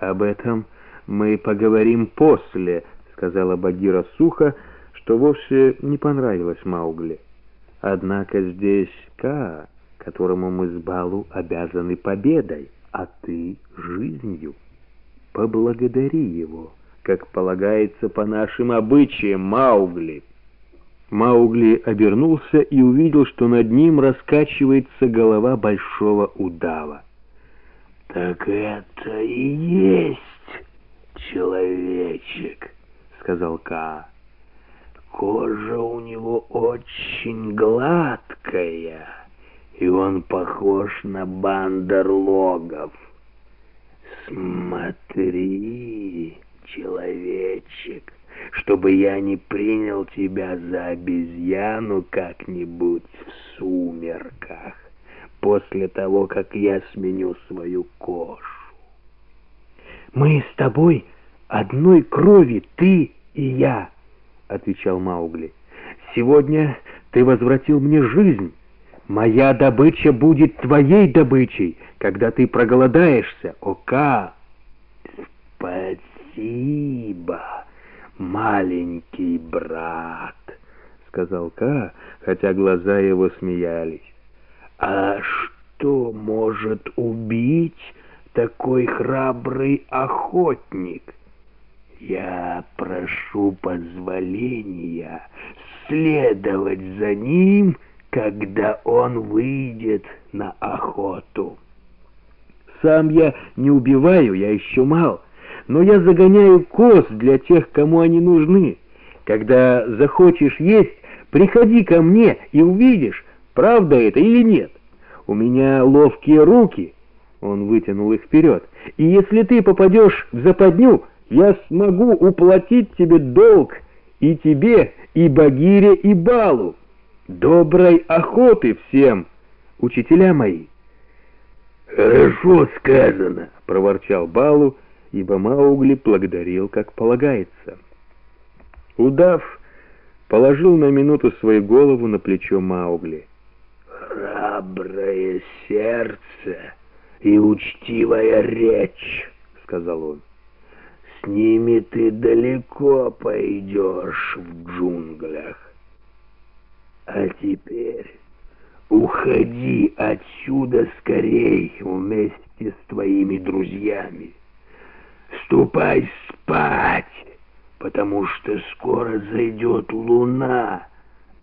«Об этом мы поговорим после», — сказала Багира сухо, что вовсе не понравилось Маугли. «Однако здесь Ка, которому мы с Балу обязаны победой, а ты — жизнью. Поблагодари его, как полагается по нашим обычаям, Маугли». Маугли обернулся и увидел, что над ним раскачивается голова большого удава. «Так это и есть человечек», — сказал Ка. «Кожа у него очень гладкая, и он похож на бандерлогов. Смотри, человечек» чтобы я не принял тебя за обезьяну как-нибудь в сумерках, после того, как я сменю свою кожу. «Мы с тобой одной крови, ты и я», — отвечал Маугли. «Сегодня ты возвратил мне жизнь. Моя добыча будет твоей добычей, когда ты проголодаешься, Ока». «Спасибо», маленький брат», — сказал Ка, хотя глаза его смеялись. «А что может убить такой храбрый охотник? Я прошу позволения следовать за ним, когда он выйдет на охоту». «Сам я не убиваю, я еще мал» но я загоняю коз для тех, кому они нужны. Когда захочешь есть, приходи ко мне и увидишь, правда это или нет. У меня ловкие руки, он вытянул их вперед, и если ты попадешь в западню, я смогу уплатить тебе долг и тебе, и Багире, и Балу. Доброй охоты всем, учителя мои. «Хорошо сказано», — проворчал Балу, — ибо Маугли благодарил, как полагается. Удав положил на минуту свою голову на плечо Маугли. «Храброе сердце и учтивая речь», — сказал он. «С ними ты далеко пойдешь в джунглях. А теперь уходи отсюда скорей вместе с твоими друзьями». Ступай спать, потому что скоро зайдет луна,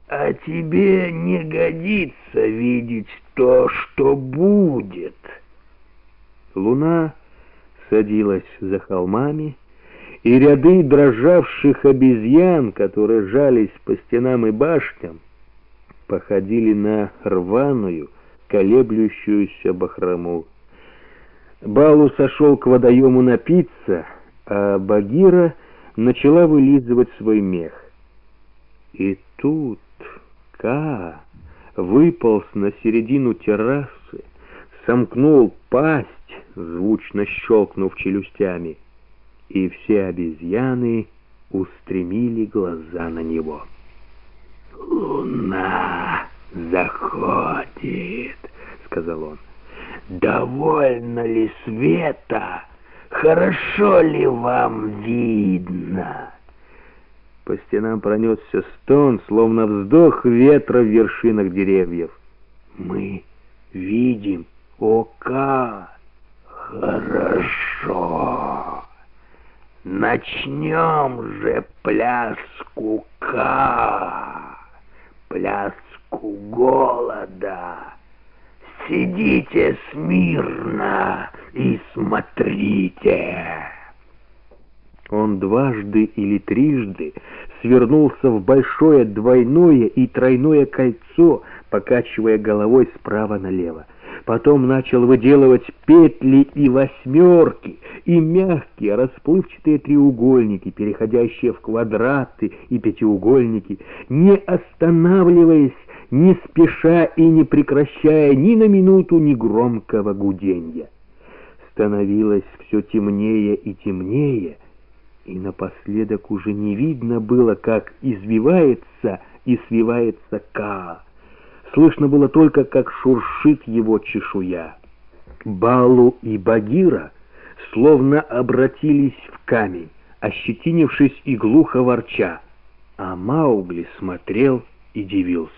а тебе не годится видеть то, что будет. Луна садилась за холмами, и ряды дрожавших обезьян, которые жались по стенам и башням, походили на рваную, колеблющуюся бахрому. Балу сошел к водоему напиться, а Багира начала вылизывать свой мех. И тут Ка выполз на середину террасы, сомкнул пасть, звучно щелкнув челюстями, и все обезьяны устремили глаза на него. «Луна заходит», — сказал он. «Довольно ли света? Хорошо ли вам видно?» По стенам пронесся стон, словно вздох ветра в вершинах деревьев. «Мы видим ока. Хорошо. Начнем же пляску Ка, пляску голода». Сидите смирно и смотрите. Он дважды или трижды свернулся в большое двойное и тройное кольцо, покачивая головой справа налево. Потом начал выделывать петли и восьмерки, и мягкие расплывчатые треугольники, переходящие в квадраты и пятиугольники, не останавливаясь не спеша и не прекращая ни на минуту ни громкого гуденья. Становилось все темнее и темнее, и напоследок уже не видно было, как извивается и свивается Ка. Слышно было только, как шуршит его чешуя. Балу и Багира словно обратились в камень, ощетинившись и глухо ворча, а Маугли смотрел и дивился.